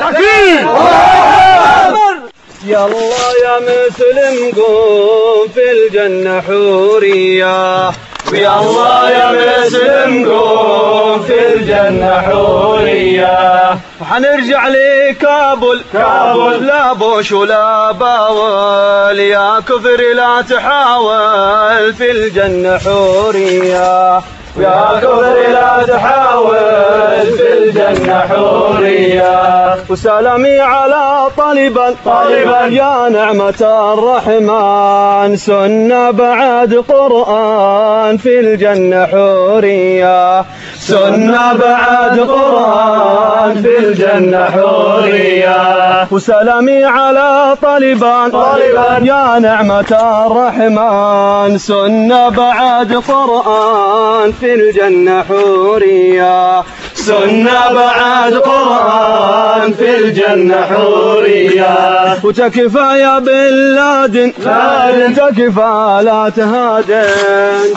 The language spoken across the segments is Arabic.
تكبير يلا يا مسلم قوم في الجنة حورية. ويلا يا مسلم قوم في الجنة حورية. وحنرجع لكابل كابل. لا بوش ولا باول. يا كفر لا تحاول في الجنة حورية. يا كفر لا تحاول في الجنة حورية. وسلامي على طالبا. طالبا. يا نعمة الرحمن سنة بعد قرآن في الجنة حورية. سنة بعد قرآن في الجنة حورية. وسلامي على طالبان طالبان يا نعمة الرحمن سنة بعد قرآن في الجنة حورية. سنة بعد قرآن في الجنة حورية. وتكفى. يا بن لادن. تكفى لا تهادن.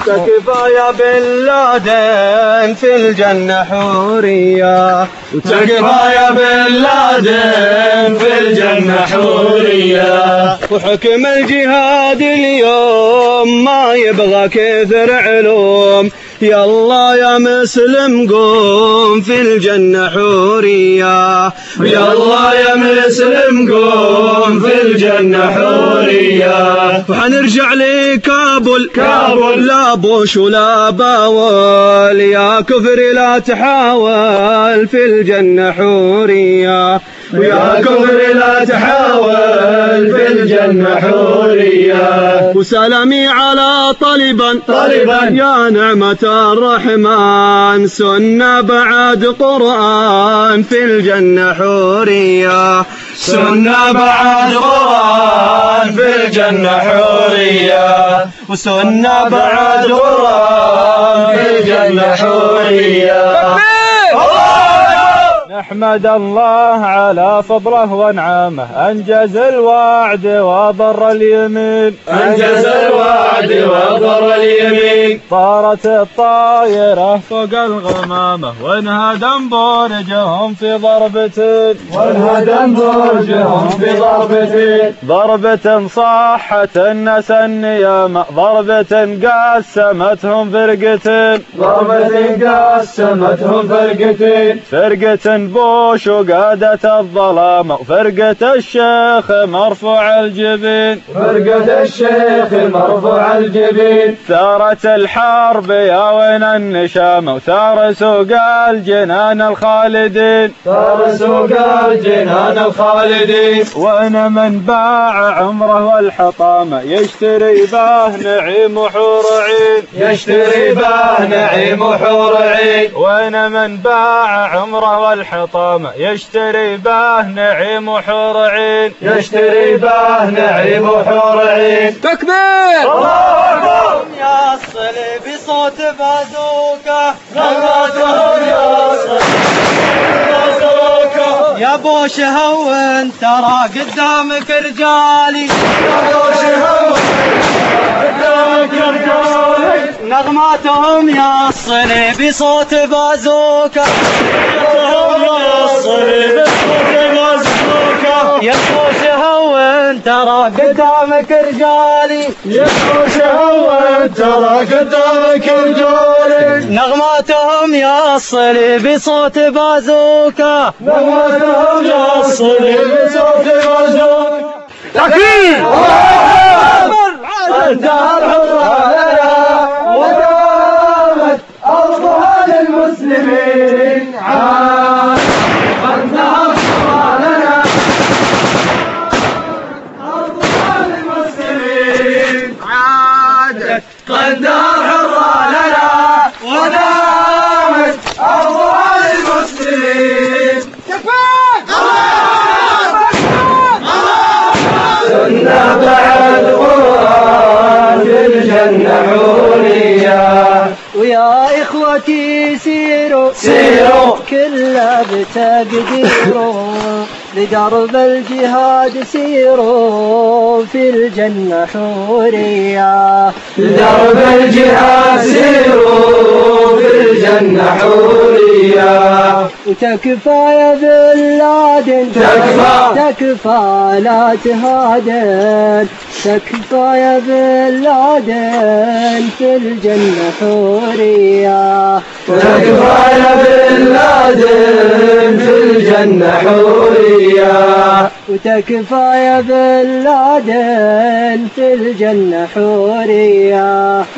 تكفى يا بن لادن في الجنة حورية. وتكفى يا بن لادن في الجنة حورية. وحكم الجهاد اليوم ما يبغى كثر علوم. يلا يا مسلم قوم في الجنة حورية. يلا يا مسلم قوم في الجنة حورية. وحنرجع لكابل كابل. لا بوش ولا باول يا كفر لا تحاول في الجنة حورية. ويا كفر لا تحاول في الجنة حورية. وسلامي على طالبا طالبا. يا نعمة الرحمن سنة بعد قرآن في الجنة حورية. سنة بعد قرآن في الجنة حورية. وسنة بعد قرآن في الجنة حورية. نحمد الله على فضله ونعمه. أنجز الوعد وضر اليمين. أنجز الوعد وضر اليمين. طارت الطايرة فوق الغمامة. وانهدم برجهم في ضربة. وانهدم برجهم في ضربة. ضربة صاحت الناس النيامة. ضربة قسمتهم فرقتين ضربة قسمتهم فرقتين فرقة بوش وقادة الظلام. وفرقة الشيخ مرفوع الجبين. فرقة الشيخ مرفوع الجبين. ثارت الحرب يا وين النشامة وثار سوق الجنان الخالدين. ثار سوق الجنان الخالدين. وين من باع عمره والحطامة يشتري به نعيم وحور عين. يشتري به نعيم وحور عين. وين من باع عمره والحطامة يشتري به نعيم وحور عين. يشتري به نعيم وحور عين. تكبير! الله أكبر! يا الصليب صوت بازوكا. غماتهم يا صديقك يا بوش هون ترى قدامك رجالي نغماتهم يا الصليب صوت بازوكا يا بوش هون ترى قدامك رجالي يخرج هون ترى قدامك الجولي نغماتهم يا الصليب صوت بازوكا. نغمتهم يا الصليب صوت مزون تكبير انتهى الحرة لنا ودامت أرضها للمسلمين قندار حرة لنا ودامت أرضها للمسلمين سنة بعد قرآن في الجنة حورية ويا إخوتي سيروا. سيروا. كلها بتقديروا. لدرب الجهاد سيروا في الجنة حوريا لدرب الجهاد سيروا في الجنة حوريا وتكفى يا بن لادن تكفى. تكفى لا تهادن تكفى يا بن لادن في الجنة حوريا تكفى يا بن لادن الجنة حوريا. وتكفى يا بن لادن في الجنة حوريا.